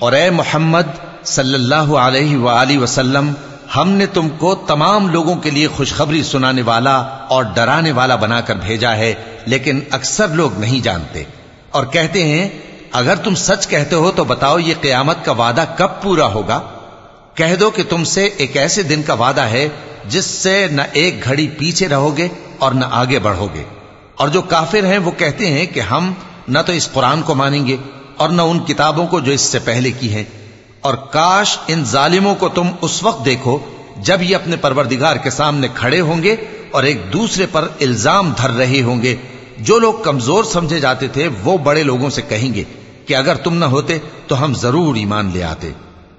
और ए मोहम्मद सल्लल्लाहु अलैहि वआलैहि वसल्लम हमने तुमको तमाम लोगों के लिए खुशखबरी सुनाने वाला और डराने वाला बनाकर भेजा है लेकिन अक्सर लोग नहीं जानते और कहते हैं अगर तुम सच कहते हो तो बताओ ये कयामत का वादा कब पूरा होगा कह दो कि तुमसे एक ऐसे दिन का वादा है जिससे न एक घड़ी पीछे रहोगे और न आगे बढ़ोगे। और जो काफिर हैं, वो कहते हैं कि हम न तो इस कुरान को मानेंगे और न उन किताबों को जो इससे पहले की हैं। और काश इन जालिमों को तुम उस वक्त देखो जब ये अपने परवरदिगार के सामने खड़े होंगे और एक दूसरे पर इल्ज़ाम धर रहे होंगे। जो लोग कमज़ोर समझे जाते थे, वो बड़े लोगों से कहेंगे कि अगर तुम न होते तो हम ज़रूर ईमान ले आते।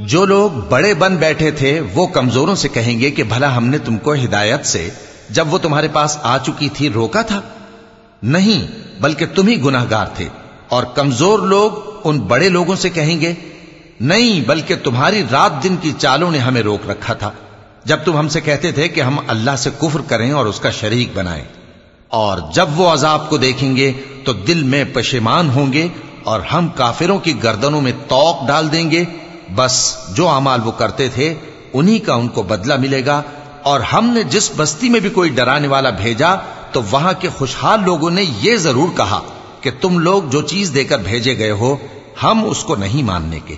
जो लोग बड़े बन बैठे थे, वो कमजोरों से कहेंगे कि भला हमने तुमको हिदायत से, जब वो तुम्हारे पास आ चुकी थी, रोका था? नहीं, बल्कि तुम ही गुनाहगार थे। और कमज़ोर लोग उन बड़े लोगों से कहेंगे, नहीं, बल्कि तुम्हारी रात दिन की चालों ने हमें रोक रखा था। जब तुम हमसे कहते थे कि हम अल्लाह से कुफर करें और उसका शरीक बनाएँ। और जब वो अजाब को देखेंगे तो दिल में पशेमान होंगे और हम काफिरों की गर्दनों में तौक डाल देंगे बस जो अमाल वो करते थे उन्हीं का उनको बदला मिलेगा और हमने जिस बस्ती में भी कोई डराने वाला भेजा तो वहां के खुशहाल लोगों ने ये जरूर कहा कि तुम लोग जो चीज देकर भेजे गए हो हम उसको नहीं मानने के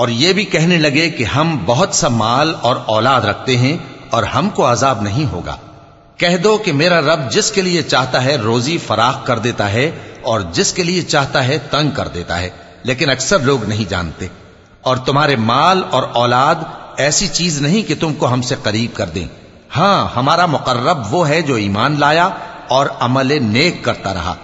और ये भी कहने लगे कि हम बहुत सा माल और औलाद रखते हैं और हमको अजाब नहीं होगा कह दो कि मेरा रब जिसके लिए चाहता है रोजी फराख कर देता है और जिसके लिए चाहता है तंग कर देता है लेकिन अक्सर लोग नहीं जानते। और तुम्हारे माल और औलाद ऐसी चीज़ नहीं कि तुमको हमसे करीब कर दें। हाँ, हमारा मुकर्रब वो है जो ईमान लाया और अमल नेक करता रहा।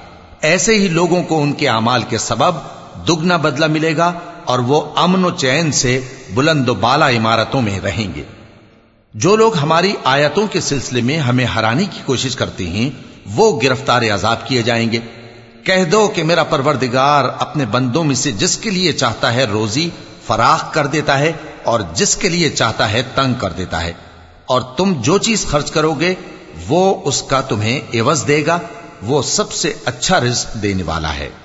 ऐसे ही लोगों को उनके अमाल के सबब दुगना बदला मिलेगा और वो अमन चैन से बुलंद बाला इमारतों में रहेंगे। जो लोग हमारी आयतों के सिलसिले में हमें हराने की कोशिश करते हैं, वो गिरफ़्तार आज़ाद किए जाएँगे। कह दो कि मेरा परवरदिगार अपने बंदों में से जिसके लिए चाहता है रोजी फराख कर देता है और जिसके लिए चाहता है तंग कर देता है। और तुम जो चीज़ खर्च करोगे, वो उसका तुम्हें एवज देगा, वो सबसे अच्छा रिस्क देने वाला है।